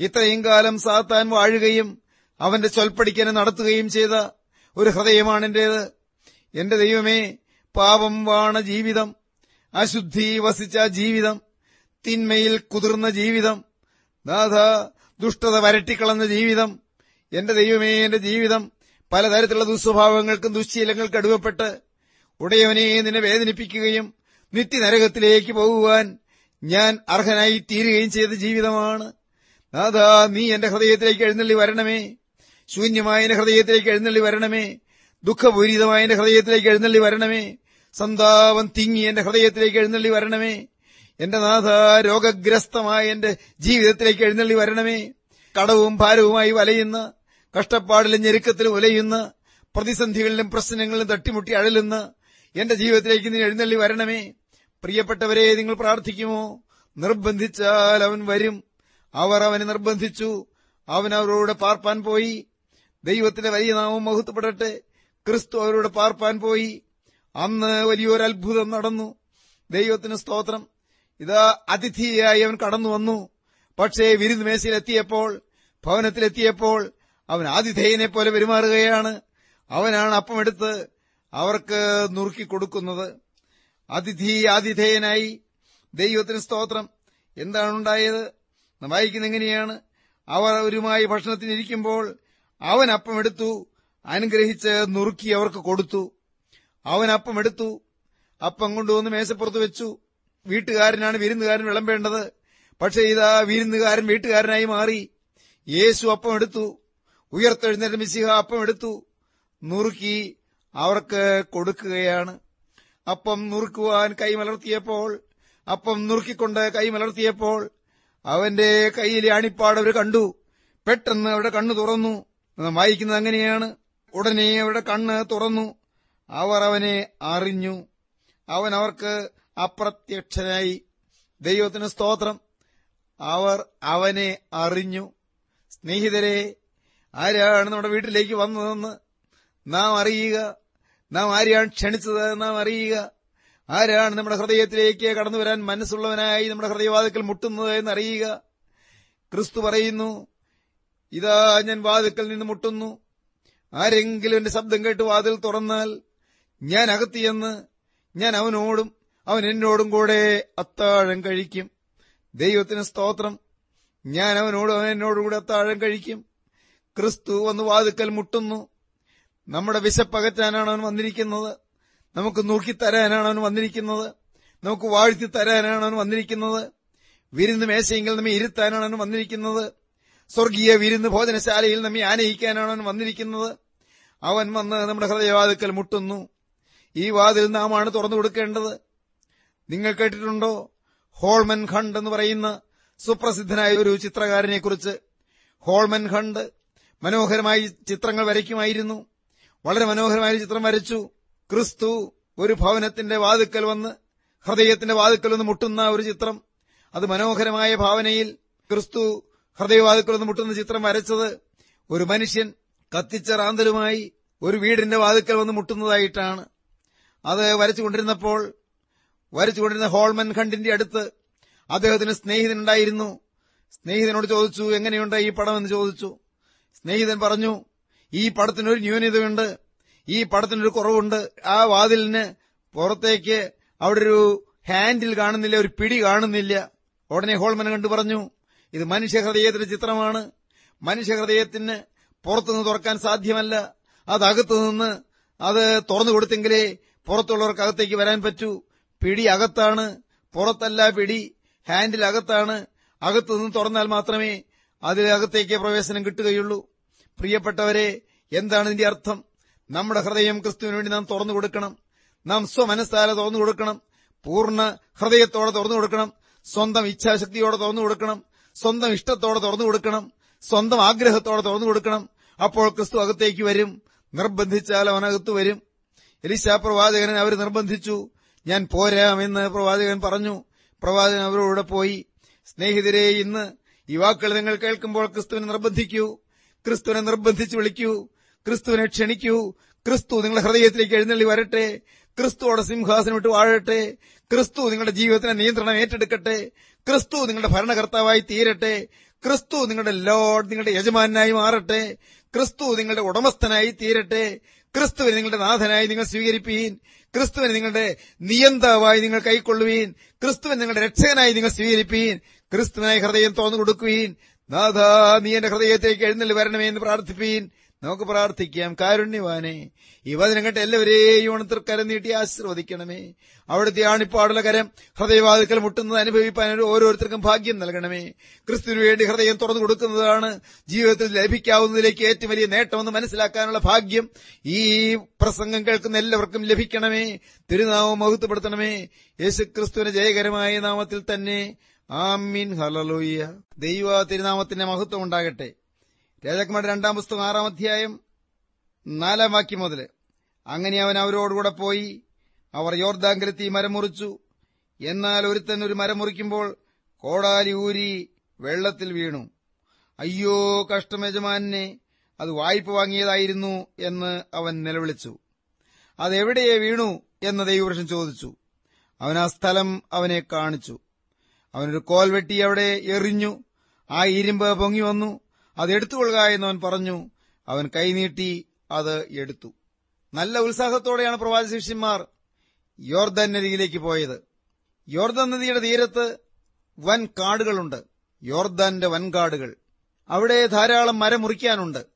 ഇത്രയും കാലം സാത്താൻ വാഴുകയും അവന്റെ ചൊൽപ്പടിക്കനെ നടത്തുകയും ചെയ്ത ഒരു ഹൃദയമാണ് എന്റേത്. എന്റെ ദൈവമേ പാപം വാണ ജീവിതം അശുദ്ധി വസിച്ച ജീവിതം തിന്മയിൽ കുതിർന്ന ജീവിതം നാഥ ദുഷ്ടത വരട്ടിക്കളഞ്ഞ ജീവിതം എന്റെ ദൈവമേ എന്റെ ജീവിതം പലതരത്തിലുള്ള ദുസ്വഭാവങ്ങൾക്കും ദുശ്ശീലങ്ങൾക്കും അടുവപ്പെട്ട് ഉടയവനെ നിന്നെ വേദനിപ്പിക്കുകയും നിത്യനരകത്തിലേക്ക് പോകുവാൻ ഞാൻ അർഹനായി തീരുകയും ചെയ്ത ജീവിതമാണ്. നാഥ നീ എന്റെ ഹൃദയത്തിലേക്ക് എഴുന്നള്ളി വരണമേ. ശൂന്യമായ ഹൃദയത്തിലേക്ക് എഴുന്നള്ളി വരണമേ. ദുഃഖപൂരിതമായ ഹൃദയത്തിലേക്ക് എഴുന്നള്ളി വരണമേ. സന്താപം തിങ്ങി എന്റെ ഹൃദയത്തിലേക്ക് എഴുന്നള്ളി വരണമേ. എന്റെ നാഥ രോഗഗ്രസ്തമായ എന്റെ ജീവിതത്തിലേക്ക് എഴുന്നള്ളി വരണമേ. കടവും ഭാരവുമായി വലയുന്ന കഷ്ടപ്പാടിലും ഞെരുക്കത്തിലും ഉലയുന്ന പ്രതിസന്ധികളിലും പ്രശ്നങ്ങളിലും തട്ടിമുട്ടി അഴലുന്ന എന്റെ ജീവിതത്തിലേക്ക് നീ എഴുന്നള്ളി വരണമേ. പ്രിയപ്പെട്ടവരെ നിങ്ങൾ പ്രാർത്ഥിക്കുമോ? നിർബന്ധിച്ചാൽ അവൻ വരും. അവർ അവനെ നിർബന്ധിച്ചു. അവൻ അവരോട് പാർപ്പാൻ പോയി. ദൈവത്തിന്റെ വലിയ നാമം മഹത്വപ്പെടട്ടെ. ക്രിസ്തു അവരോട് പാർപ്പാൻ പോയി. അന്ന് വലിയൊരു അത്ഭുതം നടന്നു. ദൈവത്തിന് സ്തോത്രം. ഇതാ അതിഥിയായി അവൻ കടന്നു വന്നു. പക്ഷേ വിരുന്ന് മേശയിലെത്തിയപ്പോൾ ഭവനത്തിലെത്തിയപ്പോൾ അവൻ ആതിഥേയനെ പോലെ പെരുമാറുകയാണ്. അവനാണ് അപ്പമെടുത്ത് അവർക്ക് നുറുക്കി കൊടുക്കുന്നത്. അതിഥി ആതിഥേയനായി ദൈവത്തിന് സ്തോത്രം. എന്താണ് ഉണ്ടായത് വായിക്കുന്ന എങ്ങനെയാണ്? അവർ അവരുമായി ഭക്ഷണത്തിനിരിക്കുമ്പോൾ അവൻ അപ്പം എടുത്തു അനുഗ്രഹിച്ച് നുറുക്കി അവർക്ക് കൊടുത്തു. അവൻ അപ്പം എടുത്തു അപ്പം കൊണ്ടുവന്ന് മേശപ്പുറത്ത് വെച്ചു. വീട്ടുകാരനാണ് വിരുന്നുകാരൻ വിളമ്പേണ്ടത്. പക്ഷേ ഇതാ വിരുന്നുകാരൻ വീട്ടുകാരനായി മാറി. യേശു അപ്പം എടുത്തു. ഉയർത്തെഴുന്നേറ്റ് മിശിഹ അപ്പം എടുത്തു. നുറുക്കി അവർക്ക് കൊടുക്കുകയാണ്. അപ്പം നുറുക്കുവാൻ കൈമലർത്തിയപ്പോൾ അപ്പം നുറുക്കിക്കൊണ്ട് കൈമലർത്തിയപ്പോൾ അവന്റെ കൈയിലെ അണിപ്പാട് അവർ കണ്ടു. പെട്ടെന്ന് അവരുടെ കണ്ണു തുറന്നു. വായിക്കുന്നത് അങ്ങനെയാണ്. ഉടനെ അവരുടെ കണ്ണ് തുറന്നു. അവർ അവനെ അറിഞ്ഞു. അവൻ അവർക്ക് അപ്രത്യക്ഷനായി. ദൈവത്തിന് സ്തോത്രം. അവർ അവനെ അറിഞ്ഞു. സ്നേഹിതരെ ആരാണ് നമ്മുടെ വീട്ടിലേക്ക് വന്നതെന്ന് നാം അറിയുക. നാം ആരെയാണ് ക്ഷണിച്ചത് നാം അറിയുക. ആരാണ് നമ്മുടെ ഹൃദയത്തിലേക്ക് കടന്നു വരാൻ മനസ്സുള്ളവനായി നമ്മുടെ ഹൃദയവാതിക്കൽ മുട്ടുന്നത് എന്നറിയുക ക്രിസ്തു പറയുന്നു ഇതാ ഞാൻ വാതിൽക്കൽ നിന്ന് മുട്ടുന്നു. ആരെങ്കിലും എന്റെ ശബ്ദം കേട്ട് വാതിൽ തുറന്നാൽ ഞാൻ അകത്തിയെന്ന് ഞാൻ അവനോടും അവൻ എന്നോടും കൂടെ അത്താഴം കഴിക്കും. ദൈവത്തിന് സ്തോത്രം. ഞാൻ അവനോടും അവൻ എന്നോടും കൂടെ അത്താഴം കഴിക്കും. ക്രിസ്തു വന്ന് വാതുക്കൽ മുട്ടുന്നു. നമ്മുടെ വിശപ്പകറ്റാനാണ് അവൻ വന്നിരിക്കുന്നത്. നമുക്ക് നോക്കിത്തരാനാണ് അവൻ വന്നിരിക്കുന്നത്. നമുക്ക് വാഴ്ത്തി തരാനാണ് അവൻ വന്നിരിക്കുന്നത്. വിരുന്ന് മേശയെങ്കിൽ നമ്മെ ഇരുത്താനാണ് അവൻ വന്നിരിക്കുന്നത്. സ്വർഗീയ വിരുന്ന് ഭോജനശാലയിൽ നമ്മെ ആനയിക്കാനാണ് അവൻ വന്നിരിക്കുന്നത്. അവൻ വന്ന് നമ്മുടെ ഹൃദയവാതുക്കൽ മുട്ടുന്നു. ഈ വാതിൽ നാമാണ് തുറന്നു കൊടുക്കേണ്ടത്. നിങ്ങൾ കേട്ടിട്ടുണ്ടോ? ഹോൾമൻ ഖണ്ഡ് എന്ന് പറയുന്ന സുപ്രസിദ്ധനായ ഒരു ചിത്രകാരനെക്കുറിച്ച്. ഹോൾമൻ ഖണ്ഡ് മനോഹരമായി ചിത്രങ്ങൾ വരയ്ക്കുമായിരുന്നു. വളരെ മനോഹരമായ ചിത്രം വരച്ചു. ക്രിസ്തു ഒരു ഭവനത്തിന്റെ വാതുക്കൽ വന്ന് ഹൃദയത്തിന്റെ വാതുക്കൽ വന്ന് മുട്ടുന്ന ഒരു ചിത്രം. അത് മനോഹരമായ ഭാവനയിൽ ക്രിസ്തു ഹൃദയവാതുക്കൽ നിന്ന് മുട്ടുന്ന ചിത്രം വരച്ചത് ഒരു മനുഷ്യൻ കത്തിച്ച റാന്തലുമായി ഒരു വീടിന്റെ വാതുക്കൽ വന്ന് മുട്ടുന്നതായിട്ടാണ്. അത് വരച്ചുകൊണ്ടിരുന്നപ്പോൾ വരച്ചുകൊണ്ടിരുന്ന ഹോൾമൻ ഖണ്ഡിന്റെ അടുത്ത് അദ്ദേഹത്തിന് സ്നേഹിതനുണ്ടായിരുന്നു. സ്നേഹിതനോട് ചോദിച്ചു എങ്ങനെയുണ്ട് ഈ പടം? എന്ന് ചോദിച്ചു. സ്നേഹിതൻ പറഞ്ഞു ഈ പടത്തിനൊരു ന്യൂനതയുണ്ട്. ഈ പടത്തിനൊരു കുറവുണ്ട്. ആ വാതിലിന് പുറത്തേക്ക് അവിടെ ഒരു ഹാൻഡിൽ കാണുന്നില്ല ഒരു പിടി കാണുന്നില്ല. ഉടനെ ഹോൾമൻ കണ്ടു പറഞ്ഞു ഇത് മനുഷ്യഹൃദയത്തിന്റെ ചിത്രമാണ്. മനുഷ്യഹൃദയത്തിന് പുറത്തുനിന്ന് തുറക്കാൻ സാധ്യമല്ല. അത് അകത്തുനിന്ന് അത് തുറന്നു കൊടുത്തെങ്കിലേ പുറത്തുള്ളവർക്ക് അകത്തേക്ക് വരാൻ പറ്റൂ. പിടി അകത്താണ്. പുറത്തല്ല പിടി. ഹാൻഡിൽ അകത്താണ്. അകത്തുനിന്ന് തുറന്നാൽ മാത്രമേ അതിലകത്തേക്ക് പ്രവേശനം കിട്ടുകയുള്ളൂ. പ്രിയപ്പെട്ടവരെ എന്താണ് ഇതിന്റെ അർത്ഥം? നമ്മുടെ ഹൃദയം ക്രിസ്തുവിന് വേണ്ടി നാം തുറന്നു കൊടുക്കണം. നാം സ്വമനസ്സാല തുറന്നു കൊടുക്കണം. പൂർണ ഹൃദയത്തോടെ തുറന്നു കൊടുക്കണം. സ്വന്തം ഇച്ഛാശക്തിയോടെ തുറന്നു കൊടുക്കണം. സ്വന്തം ഇഷ്ടത്തോടെ തുറന്നു കൊടുക്കണം. സ്വന്തം ആഗ്രഹത്തോടെ തുറന്നു കൊടുക്കണം. അപ്പോൾ ക്രിസ്തു അകത്തേക്ക് വരും. നിർബന്ധിച്ചാൽ അവനകത്ത് വരും. എലിശാ പ്രവാചകനെ അവർ നിർബന്ധിച്ചു. ഞാൻ പോരാമെന്ന് പ്രവാചകൻ പറഞ്ഞു. പ്രവാചകൻ അവരോട് പോയി സ്നേഹിതരെ ഇന്ന് ഈ വാക്കുകൾ നിങ്ങൾ കേൾക്കുമ്പോൾ ക്രിസ്തുവിനെ നിർബന്ധിക്കൂ. ക്രിസ്തുവിനെ നിർബന്ധിച്ച് വിളിക്കൂ. ക്രിസ്തുവിനെ ക്ഷണിക്കൂ. ക്രിസ്തു നിങ്ങളുടെ ഹൃദയത്തിലേക്ക് എഴുന്നള്ളി വരട്ടെ. ക്രിസ്തുവോടെ സിംഹാസനം ഇട്ട് വാഴട്ടെ. ക്രിസ്തു നിങ്ങളുടെ ജീവിതത്തിന് നിയന്ത്രണം ഏറ്റെടുക്കട്ടെ. ക്രിസ്തു നിങ്ങളുടെ ഭരണകർത്താവായി തീരട്ടെ. ക്രിസ്തു നിങ്ങളുടെ ലോഡ് നിങ്ങളുടെ യജമാനായി മാറട്ടെ. ക്രിസ്തു നിങ്ങളുടെ ഉടമസ്ഥനായി തീരട്ടെ. ക്രിസ്തുവിനെ നിങ്ങളുടെ നാഥനായി നിങ്ങൾ സ്വീകരിപ്പീൻ. ക്രിസ്തുവിനെ നിങ്ങളുടെ നിയന്താവായി നിങ്ങൾ കൈക്കൊള്ളുവീൻ. ക്രിസ്തുവിനെ നിങ്ങളുടെ രക്ഷകനായി നിങ്ങൾ സ്വീകരിപ്പീൻ. ക്രിസ്തുവിനായി ഹൃദയം തോന്നു കൊടുക്കുവീൻ നാഥ നീ എന്റെ ഹൃദയത്തേക്ക് എഴുന്നള്ളി വരണമേ എന്ന് പ്രാർത്ഥിപ്പീൻ. നമുക്ക് പ്രാർത്ഥിക്കാം. കാരുണ്യവാനെ ഈ വചനം കേട്ട് എല്ലാവരെയും ഓണത്തിൽ കരം നീട്ടി ആശീർവദിക്കണമേ. അവിടുത്തെ ആണിപ്പാടുള്ള കരം ഹൃദയവാദുക്കൾ മുട്ടുന്നത് അനുഭവിപ്പാൻ ഓരോരുത്തർക്കും ഭാഗ്യം നൽകണമേ. ക്രിസ്തുവിന് വേണ്ടി ഹൃദയം തുറന്നു കൊടുക്കുന്നതാണ് ജീവിതത്തിൽ ലഭിക്കാവുന്നതിലേക്ക് ഏറ്റവും വലിയ നേട്ടമെന്ന് മനസ്സിലാക്കാനുള്ള ഭാഗ്യം ഈ പ്രസംഗം കേൾക്കുന്ന എല്ലാവർക്കും ലഭിക്കണമേ. തിരുനാമം മഹത്വപ്പെടുത്തണമേ. യേശു ക്രിസ്തുവിന്റെ ജയകരമായ നാമത്തിൽ തന്നെ. ആമീൻ. ഹലലോയ്യ ദൈവ തിരുനാമത്തിന്റെ മഹത്വം ഉണ്ടാകട്ടെ. രാജാക്കന്മാരുടെ രണ്ടാം പുസ്തകം ആറാം അധ്യായം നാലാം വാക്യം മുതൽ. അങ്ങനെ അവൻ അവരോടുകൂടെ പോയി. അവർ യോർദാങ്കരത്തി മരം മുറിച്ചു. എന്നാൽ ഒരുത്തൻ ഒരു മരം മുറിക്കുമ്പോൾ കോടാലി ഊരി വെള്ളത്തിൽ വീണു. അയ്യോ കഷ്ടം യജമാനെ അത് വായ്പ വാങ്ങിയതായിരുന്നു എന്ന് അവൻ നിലവിളിച്ചു. അതെവിടെയെ വീണു എന്ന് ദൈവപുരുഷൻ ചോദിച്ചു. അവൻ ആ സ്ഥലം അവനെ കാണിച്ചു. അവനൊരു കോൽ വെട്ടി അവിടെ എറിഞ്ഞു. ആ ഇരുമ്പ് പൊങ്ങി വന്നു. അത് എടുത്തുകൊള്ളുക എന്നവൻ പറഞ്ഞു അവൻ കൈനീട്ടി അത് എടുത്തു. നല്ല ഉത്സാഹത്തോടെയാണ് പ്രവാചക ശിഷ്യന്മാർ യോർദൻ നദിയിലേക്ക് പോയത്. യോർദൻ നദിയുടെ തീരത്ത് വൻ കാടുകളുണ്ട് യോർദാന്റെ വൻകാടുകൾ. അവിടെ ധാരാളം മരം മുറിക്കാനുണ്ട്.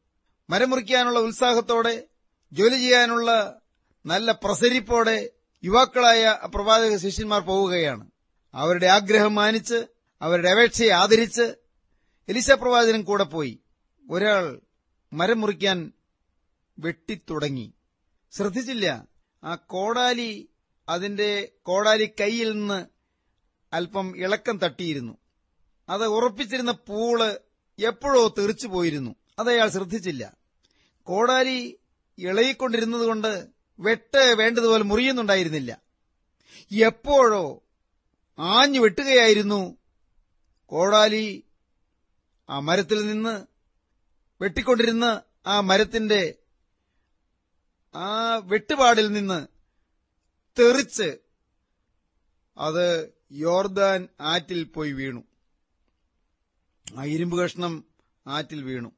മരം മുറിക്കാനുള്ള ഉത്സാഹത്തോടെ ജോലി ചെയ്യാനുള്ള നല്ല പ്രസരിപ്പോടെ യുവാക്കളായ പ്രവാചക ശിഷ്യന്മാർ പോവുകയാണ്. അവരുടെ ആഗ്രഹം മാനിച്ച് അവരുടെ അപേക്ഷയെ ആദരിച്ച് എലിശ പ്രവാചകനും കൂടെ പോയി. ഒരാൾ മരം മുറിക്കാൻ വെട്ടിത്തുടങ്ങി. ശ്രദ്ധിച്ചില്ല. ആ കോടാലി അതിന്റെ കോടാലി കൈയിൽ നിന്ന് അല്പം ഇളക്കം തട്ടിയിരുന്നു. അത് ഉറപ്പിച്ചിരുന്ന പൂൾ എപ്പോഴോ തെറിച്ചു പോയിരുന്നു. അതയാൾ ശ്രദ്ധിച്ചില്ല. കോടാലി ഇളയിക്കൊണ്ടിരുന്നതുകൊണ്ട് വെട്ട് വേണ്ടതുപോലെ മുറിയുന്നുണ്ടായിരുന്നില്ല. എപ്പോഴോ ആഞ്ഞു വെട്ടുകയായിരുന്നു കോടാലി ആ മരത്തിൽ നിന്ന് വെട്ടിക്കൊണ്ടിരുന്ന ആ മരത്തിന്റെ ആ വെട്ടുപാടിൽ നിന്ന് തെറിച്ച് അത് യോർദാൻ ആറ്റിൽ പോയി വീണു. ആ ഇരുമ്പ് കഷ്ണം ആറ്റിൽ വീണു.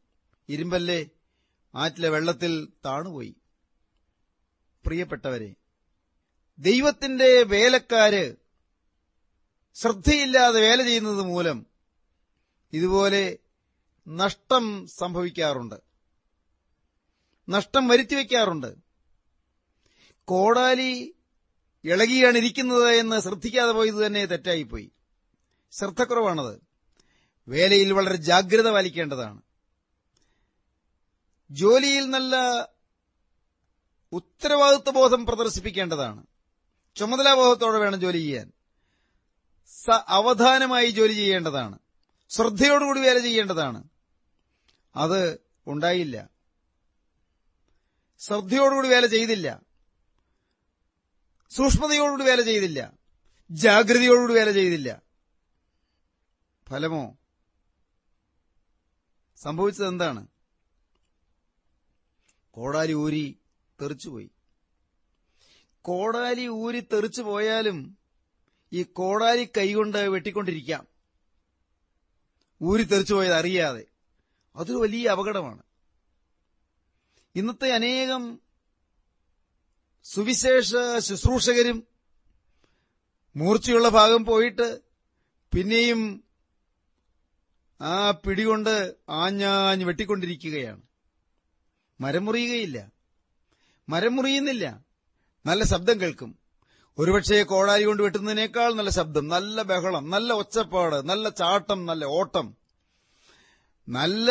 ഇരുമ്പല്ലേ? ആറ്റിലെ വെള്ളത്തിൽ താണുപോയി. പ്രിയപ്പെട്ടവരെ ദൈവത്തിന്റെ വേലക്കാര് ശ്രദ്ധയില്ലാതെ വേല ചെയ്യുന്നത് മൂലം ഇതുപോലെ നഷ്ടം സംഭവിക്കാറുണ്ട്. നഷ്ടം വരുത്തിവെക്കാറുണ്ട് കോടാലി ഇളകിയാണ് ഇരിക്കുന്നത് എന്ന് ശ്രദ്ധിക്കാതെ പോയത് തന്നെ തെറ്റായിപ്പോയി. ശ്രദ്ധക്കുറവാണത്. വേലയിൽ വളരെ ജാഗ്രത പാലിക്കേണ്ടതാണ്. ജോലിയിൽ നല്ല ഉത്തരവാദിത്വ ബോധം പ്രദർശിപ്പിക്കേണ്ടതാണ്. ചുമതലാബോധത്തോടെ വേണം ജോലി ചെയ്യാൻ. അവധാനമായി ജോലി ചെയ്യേണ്ടതാണ്. ശ്രദ്ധയോടുകൂടി വേല ചെയ്യേണ്ടതാണ്. അത് ഉണ്ടായില്ല. ശ്രദ്ധയോടുകൂടി വേല ചെയ്തില്ല. സൂക്ഷ്മതയോടുകൂടി വേല ചെയ്തില്ല. ജാഗ്രതയോടുകൂടി വേല ചെയ്തില്ല. ഫലമോ? സംഭവിച്ചത് എന്താണ്? കോടാലി ഊരി തെറിച്ചുപോയി കോടാലി ഊരി തെറിച്ചു പോയാലും ഈ കോടാലി കൈകൊണ്ട് വെട്ടിക്കൊണ്ടിരിക്കാം. ഊരി തെറിച്ചു പോയത് അറിയാതെ. അതൊരു വലിയ അപകടമാണ്. ഇന്നത്തെ അനേകം സുവിശേഷ ശുശ്രൂഷകരും മൂർച്ചയുള്ള ഭാഗം പോയിട്ട് പിന്നെയും ആ പിടികൊണ്ട് ആഞ്ഞാഞ്ഞ് വെട്ടിക്കൊണ്ടിരിക്കുകയാണ്. മരം മുറിയുകയില്ല. മരം മുറിയുന്നില്ല. നല്ല ശബ്ദം കേൾക്കും. ഒരുപക്ഷെ കോടാലി കൊണ്ട് വെട്ടുന്നതിനേക്കാൾ നല്ല ശബ്ദം നല്ല ബഹളം നല്ല ഒച്ചപ്പാട് നല്ല ചാട്ടം നല്ല ഓട്ടം നല്ല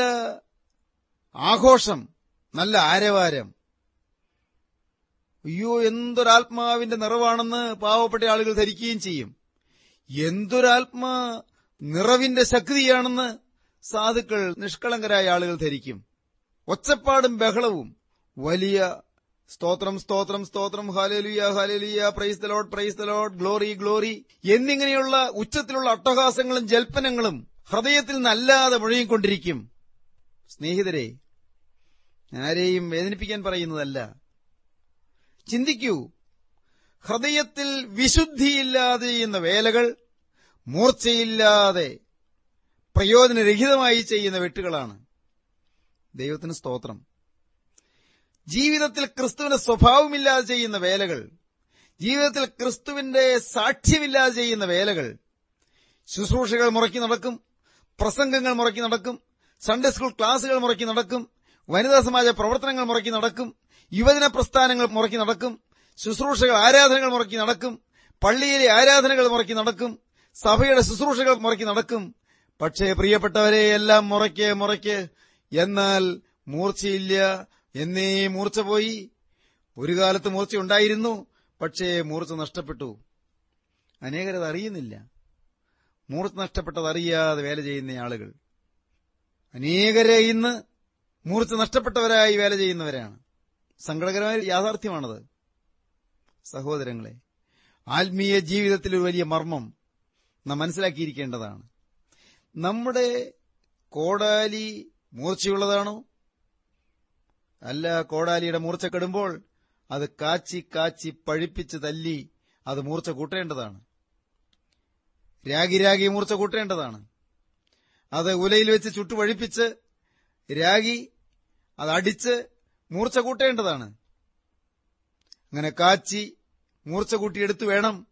ആഘോഷം നല്ല ആരവാരം. അയ്യോ എന്തൊരാത്മാവിന്റെ നിറവാണെന്ന് പാവപ്പെട്ട ആളുകൾ ധരിക്കുകയും ചെയ്യും. എന്തൊരാത്മാ നിറവിന്റെ ശക്തിയാണെന്ന് സാധുക്കൾ നിഷ്കളങ്കരായ ആളുകൾ ധരിക്കും. ഒച്ചപ്പാടും ബഹളവും വലിയ സ്തോത്രം സ്തോത്രം സ്തോത്രം. Hallelujah hallelujah praise the Lord praise the Lord glory glory എന്നിങ്ങനെയുള്ള ഉച്ചത്തിലുള്ള അട്ടഹാസങ്ങളും ജൽപ്പനങ്ങളും ഹൃദയത്തിൽ നല്ലാതെ മുഴങ്ങിക്കൊണ്ടിരിക്കും. സ്നേഹിതരെ ആരെയും വേദനിപ്പിക്കാൻ പറയുന്നതല്ല. ചിന്തിക്കൂ ഹൃദയത്തിൽ വിശുദ്ധിയില്ലാതെ ചെയ്യുന്ന വേലകൾ മൂർച്ചയില്ലാതെ പ്രയോജനരഹിതമായി ചെയ്യുന്ന വെട്ടുകളാണ്. ദൈവത്തിന് സ്തോത്രം. ജീവിതത്തിൽ ക്രിസ്തുവിന്റെ സ്വഭാവമില്ലാതെ ചെയ്യുന്ന വേലകൾ ജീവിതത്തിൽ ക്രിസ്തുവിന്റെ സാക്ഷ്യമില്ലാതെ ചെയ്യുന്ന വേലകൾ ശുശ്രൂഷകൾ മുറക്കി നടക്കും പ്രസംഗങ്ങൾ മുറക്കി നടക്കും സൺഡേ സ്കൂൾ ക്ലാസുകൾ മുറക്കി നടക്കും വനിതാ സമാജ പ്രവർത്തനങ്ങൾ മുറക്കി നടക്കും യുവജന പ്രസ്ഥാനങ്ങൾ മുറക്കി നടക്കും ശുശ്രൂഷകൾ ആരാധനകൾ മുറക്കി നടക്കും പള്ളിയിലെ ആരാധനകൾ മുറക്കി നടക്കും സഭയുടെ ശുശ്രൂഷകൾ മുറക്കി നടക്കും. പക്ഷേ പ്രിയപ്പെട്ടവരെ എല്ലാം മുറയ്ക്ക് മുറയ്ക്ക്. എന്നാൽ മൂർച്ചയില്ല എന്നേ മൂർച്ച പോയി. ഒരു കാലത്ത് മൂർച്ച ഉണ്ടായിരുന്നു പക്ഷേ മൂർച്ച നഷ്ടപ്പെട്ടു. അനേകരത് അറിയുന്നില്ല. മൂർച്ച നഷ്ടപ്പെട്ടത് അറിയാതെ വേല ചെയ്യുന്ന ആളുകൾ. അനേകരെ ഇന്ന് മൂർച്ച നഷ്ടപ്പെട്ടവരായി വേല ചെയ്യുന്നവരാണ്. സങ്കടകരമായ യാഥാർത്ഥ്യമാണത്. സഹോദരങ്ങളെ ആത്മീയ ജീവിതത്തിൽ ഒരു വലിയ മർമ്മം നാം മനസ്സിലാക്കിയിരിക്കേണ്ടതാണ്. നമ്മുടെ കോടാലി മൂർച്ചയുള്ളതാണോ? അല്ല കോടാലിയുടെ മൂർച്ച കെടുമ്പോൾ അത് കാച്ചി കാച്ചി പഴിപ്പിച്ച് തല്ലി അത് മൂർച്ച കൂട്ടേണ്ടതാണ്. രാഗി രാഗി മൂർച്ച കൂട്ടേണ്ടതാണ്. അത് ഉലയിൽ വെച്ച് ചുട്ടുപഴിപ്പിച്ച് രാഗി അത് അടിച്ച് മൂർച്ച കൂട്ടേണ്ടതാണ്. അങ്ങനെ കാച്ചി മൂർച്ച കൂട്ടിയെടുത്ത് വേണം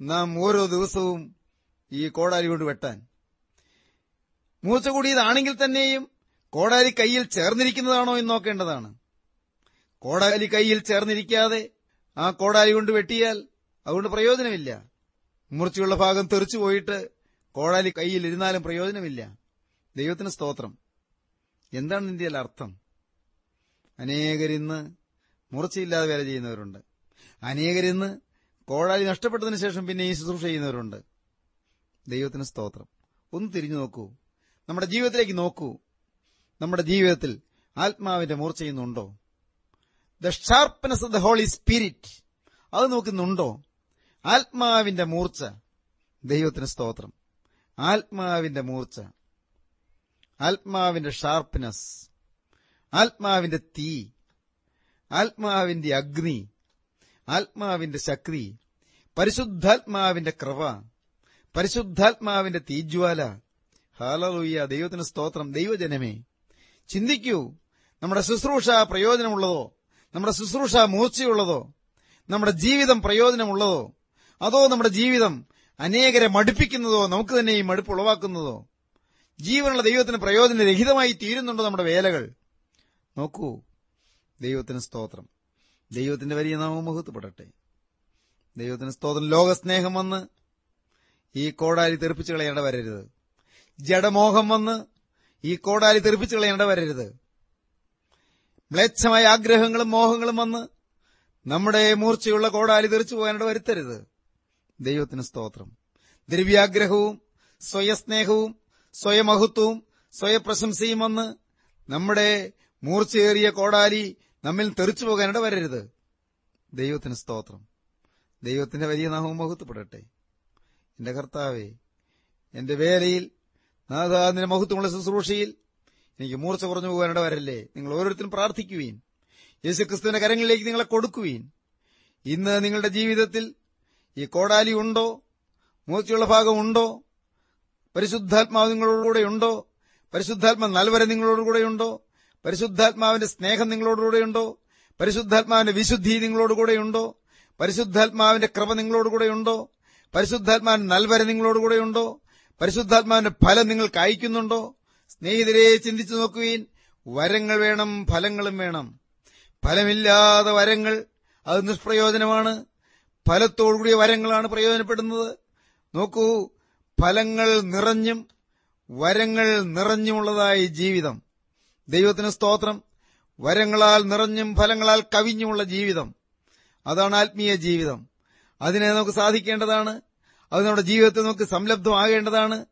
നാം ഓരോ ദിവസവും ഈ കോടാലി കൊണ്ട് വെട്ടാൻ. മൂർച്ച കൂടിയതാണെങ്കിൽ തന്നെയും കോടാലി കയ്യിൽ ചേർന്നിരിക്കുന്നതാണോ എന്ന് നോക്കേണ്ടതാണ്. കോടാലി കയ്യിൽ ചേർന്നിരിക്കാതെ ആ കോടാലി കൊണ്ട് വെട്ടിയാൽ അതുകൊണ്ട് പ്രയോജനമില്ല. മൂർച്ചയുള്ള ഭാഗം തെറിച്ചു പോയിട്ട് കോടാലി കയ്യിൽ ഇരുന്നാലും പ്രയോജനമില്ല. ദൈവത്തിന് സ്തോത്രം. എന്താണ് നിന്റെ അർത്ഥം? അനേകരിന്ന് മൂർച്ചയില്ലാതെ വേല ചെയ്യുന്നവരുണ്ട്. അനേകരിന്ന് കോടാലി നഷ്ടപ്പെട്ടതിന് ശേഷം പിന്നെ ഈ ശുശ്രൂഷ ചെയ്യുന്നവരുണ്ട്. ദൈവത്തിന് സ്തോത്രം. ഒന്ന് തിരിഞ്ഞു നോക്കൂ. നമ്മുടെ ജീവിതത്തിലേക്ക് നോക്കൂ. നമ്മുടെ ജീവിതത്തിൽ ആത്മാവിന്റെ മൂർച്ചയുന്നുണ്ടോ the sharpness of the Holy Spirit അത് നോക്കുന്നുണ്ടോ? ആത്മാവിന്റെ മൂർച്ച. ദൈവത്തിന് സ്തോത്രം. ആത്മാവിന്റെ മൂർച്ച. ആത്മാവിന്റെ ഷാർപ്പ്നെസ് ആത്മാവിന്റെ തീ. ആത്മാവിന്റെ അഗ്നി. ആത്മാവിന്റെ ശക്തി. പരിശുദ്ധാത്മാവിന്റെ കൃപ. പരിശുദ്ധാത്മാവിന്റെ തീജ്വാല. ഹാലലൂയ്യ ദൈവത്തിന് സ്തോത്രം. ദൈവജനമേ ചിന്തിക്കൂ. നമ്മുടെ ശുശ്രൂഷ പ്രയോജനമുള്ളതോ? നമ്മുടെ ശുശ്രൂഷ മൂർച്ചയുള്ളതോ? നമ്മുടെ ജീവിതം പ്രയോജനമുള്ളതോ? അതോ നമ്മുടെ ജീവിതം അനേകരെ മടുപ്പിക്കുന്നതോ? നമുക്ക് തന്നെ ഈ മടുപ്പ് ഉളവാക്കുന്നതോ? ജീവനുള്ള ദൈവത്തിന് പ്രയോജനരഹിതമായി തീരുന്നുണ്ടോ നമ്മുടെ വേലകൾ? നോക്കൂ. ദൈവത്തിന് സ്തോത്രം. ദൈവത്തിന്റെ വലിയ നാമം മുഹൂർത്തപ്പെടട്ടെ ദൈവത്തിന് സ്തോത്രം. ലോകസ്നേഹം വന്ന് ഈ കോടാലി തെറിപ്പിച്ചു കളയേണ്ട വരരുത്. ജഡമോഹം വന്ന് ഈ കോടാലി തെറിപ്പിച്ചു കളയേണ്ട വരരുത്. മ്ലേച്ഛമായ ആഗ്രഹങ്ങളും മോഹങ്ങളും വന്ന് നമ്മുടെ മൂർച്ചയുള്ള കോടാലി തെറിച്ചു പോകാനിട വരുത്തരുത്. ദൈവത്തിന് സ്തോത്രം. ദ്രവ്യാഗ്രഹവും സ്വയസ്നേഹവും സ്വയമഹത്വവും സ്വയപ്രശംസയും വന്ന് നമ്മുടെ മൂർച്ചയേറിയ കോടാലി നമ്മിൽ തെറിച്ചു പോകാനിട വരരുത്. ദൈവത്തിന് സ്തോത്രം. ദൈവത്തിന്റെ വലിയ നാമം മഹത്വപ്പെടട്ടെ. എന്റെ കർത്താവേ എന്റെ വേലയിൽ നാഥാതിന്റെ മഹത്വമുള്ള ശുശ്രൂഷയിൽ എനിക്ക് മൂർച്ച കുറഞ്ഞു പോകാനിട വരല്ലേ നിങ്ങൾ ഓരോരുത്തരും പ്രാർത്ഥിക്കുവീൻ. യേശുക്രിസ്തുവിന്റെ കരങ്ങളിലേക്ക് നിങ്ങളെ കൊടുക്കുകയും ഇന്ന് നിങ്ങളുടെ ജീവിതത്തിൽ ഈ കോടാലി ഉണ്ടോ? മൂർച്ചയുള്ള ഭാഗം ഉണ്ടോ? പരിശുദ്ധാത്മാവ് നിങ്ങളോടുകൂടെ ഉണ്ടോ? പരിശുദ്ധാത്മ നൽവര നിങ്ങളോടുകൂടെ ഉണ്ടോ? പരിശുദ്ധാത്മാവിന്റെ സ്നേഹം നിങ്ങളോടുകൂടെയുണ്ടോ പരിശുദ്ധാത്മാവിന്റെ വിശുദ്ധി നിങ്ങളോടുകൂടെയുണ്ടോ പരിശുദ്ധാത്മാവിന്റെ കൃപ നിങ്ങളോടുകൂടെയുണ്ടോ പരിശുദ്ധാത്മാവിന്റെ നൽവര നിങ്ങളോടുകൂടെയുണ്ടോ പരിശുദ്ധാത്മാവിന്റെ ഫലം നിങ്ങൾ കായ്ക്കുന്നുണ്ടോ സ്നേഹിതരെ ചിന്തിച്ചു നോക്കുവീൻ. വരങ്ങൾ വേണം ഫലങ്ങളും വേണം. ഫലമില്ലാതെ വരങ്ങൾ അത് നിഷ്പ്രയോജനമാണ്. ഫലത്തോടുകൂടിയ വരങ്ങളാണ് പ്രയോജനപ്പെടുന്നത്. നോക്കൂ ഫലങ്ങൾ നിറഞ്ഞും വരങ്ങൾ നിറഞ്ഞുമുള്ളതായി ജീവിതം. ദൈവത്തിന് സ്തോത്രം. വരങ്ങളാൽ നിറഞ്ഞും ഫലങ്ങളാൽ കവിഞ്ഞുമുള്ള ജീവിതം. അതാണ് ആത്മീയ ജീവിതം. അതിനെ നമുക്ക് സാധിക്കേണ്ടതാണ്. അത് നമ്മുടെ ജീവിതത്തിൽ നമുക്ക് സംലബ്ധമാകേണ്ടതാണ്.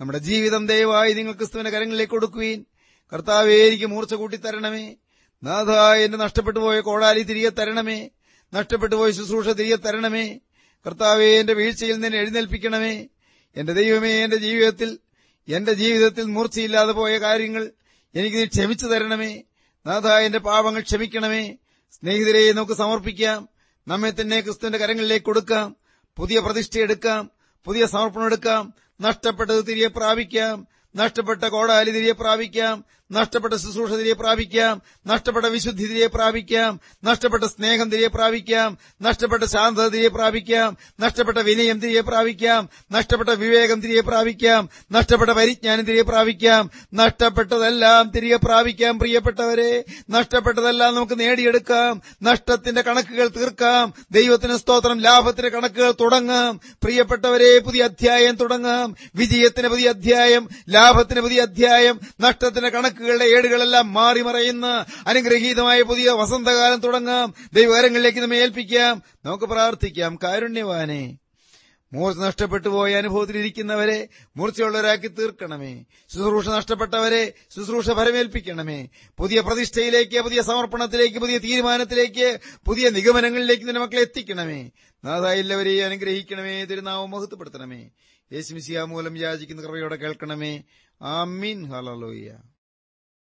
നമ്മുടെ ജീവിതം ദയവായി നിങ്ങൾ ക്രിസ്തുവിന്റെ കരങ്ങളിലേക്ക് കൊടുക്കുകയും കർത്താവേ എനിക്ക് മൂർച്ച കൂട്ടി തരണമേ നാഥ എന്റെ നഷ്ടപ്പെട്ടു പോയ കോടാലി തിരികെ തരണമേ. നഷ്ടപ്പെട്ടു പോയ ശുശ്രൂഷ തിരികെ തരണമേ. കർത്താവെ എന്റെ വീഴ്ചയിൽ നിന്ന് എഴുന്നേൽപ്പിക്കണമേ. എന്റെ ദൈവമേ എന്റെ ജീവിതത്തിൽ എന്റെ ജീവിതത്തിൽ മൂർച്ചയില്ലാതെ പോയ കാര്യങ്ങൾ എനിക്ക് നീ ക്ഷമിച്ചു തരണമേ. നാഥ എന്റെ പാപങ്ങൾ ക്ഷമിക്കണമേ. സ്നേഹിതരെ നമുക്ക് സമർപ്പിക്കാം. നമ്മെ തന്നെ ക്രിസ്തുവിന്റെ കരങ്ങളിലേക്ക് കൊടുക്കാം. പുതിയ പ്രതിഷ്ഠ എടുക്കാം പുതിയ സമർപ്പണം എടുക്കാം നഷ്ടപ്പെട്ടത് തിരികെ പ്രാപിക്കാം നഷ്ടപ്പെട്ട കോടാലി തിരികെ പ്രാപിക്കാം നഷ്ടപ്പെട്ട ശുശ്രൂഷ തിരികെ പ്രാപിക്കാം. നഷ്ടപ്പെട്ട വിശുദ്ധി തിരികെ പ്രാപിക്കാം. നഷ്ടപ്പെട്ട സ്നേഹം തിരികെ പ്രാപിക്കാം. നഷ്ടപ്പെട്ട ശാന്തത തിരികെ പ്രാപിക്കാം. നഷ്ടപ്പെട്ട വിനയം തിരികെ പ്രാപിക്കാം. നഷ്ടപ്പെട്ട വിവേകം തിരികെ പ്രാപിക്കാം. നഷ്ടപ്പെട്ട പരിജ്ഞാനം തിരികെ പ്രാപിക്കാം. നഷ്ടപ്പെട്ടതെല്ലാം തിരികെ പ്രാപിക്കാം പ്രിയപ്പെട്ടവരെ. നഷ്ടപ്പെട്ടതെല്ലാം നമുക്ക് നേടിയെടുക്കാം. നഷ്ടത്തിന്റെ കണക്കുകൾ തീർക്കാം. ദൈവത്തിന് സ്തോത്രം ലാഭത്തിന്റെ കണക്കുകൾ തുടങ്ങാം. പ്രിയപ്പെട്ടവരെ പുതിയ അധ്യായം തുടങ്ങാം. വിജയത്തിന് പുതിയ അധ്യായം ലാഭത്തിന് പുതിയ അധ്യായം നഷ്ടത്തിന്റെ കണക്കുകളുടെ ഏടുകളെല്ലാം മാറി മറയുന്ന അനുഗ്രഹീതമായ പുതിയ വസന്തകാലം തുടങ്ങാം. ദൈവകരങ്ങളിലേക്ക് നമ്മെ ഏൽപ്പിക്കാം. നമുക്ക് പ്രാർത്ഥിക്കാം. കാരുണ്യവാനെ മൂർച്ച നഷ്ടപ്പെട്ടു പോയ അനുഭവത്തിലിരിക്കുന്നവരെ മൂർച്ചയുള്ളവരാക്കി തീർക്കണമേ. ശുശ്രൂഷ നഷ്ടപ്പെട്ടവരെ ശുശ്രൂഷ ഫലമേൽപ്പിക്കണമേ പുതിയ പ്രതിഷ്ഠയിലേക്ക് പുതിയ സമർപ്പണത്തിലേക്ക് പുതിയ തീരുമാനത്തിലേക്ക് പുതിയ നിഗമനങ്ങളിലേക്ക് നിന്റെ മക്കളെ എത്തിക്കണമേ. നാഥ എല്ലാവരെയും അനുഗ്രഹിക്കണമേ. തിരുനാമം മഹത്വപ്പെടുത്തണമേ. യേശുമിസിയ മൂലം യാചിക്കുന്ന കൃപയോടെ കേൾക്കണമേ. ആമീൻ. ഹലോയ്യ